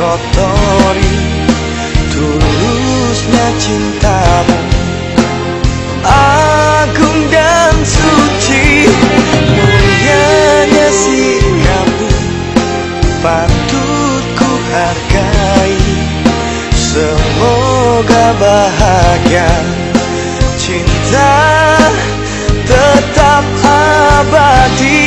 kotori Tulusnya cintamu. Agung dan suci Mulianya sikapmu Patut ku hargai Semoga bahagia. Cinta tetap abadi.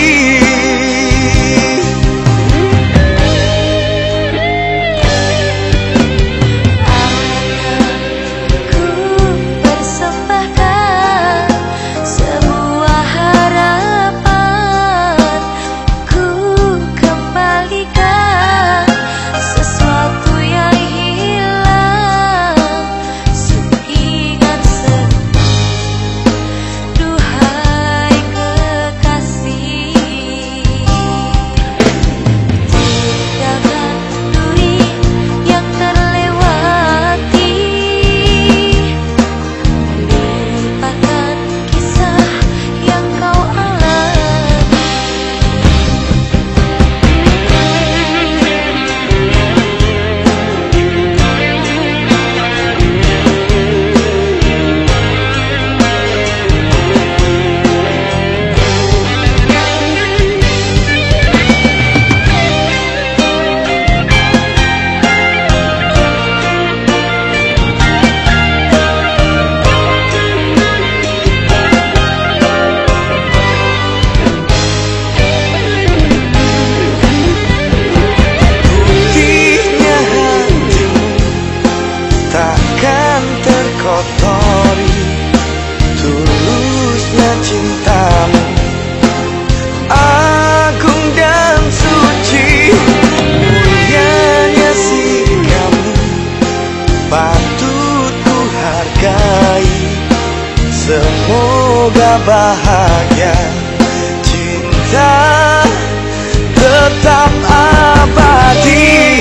bahagia. Cinta tetap abadi.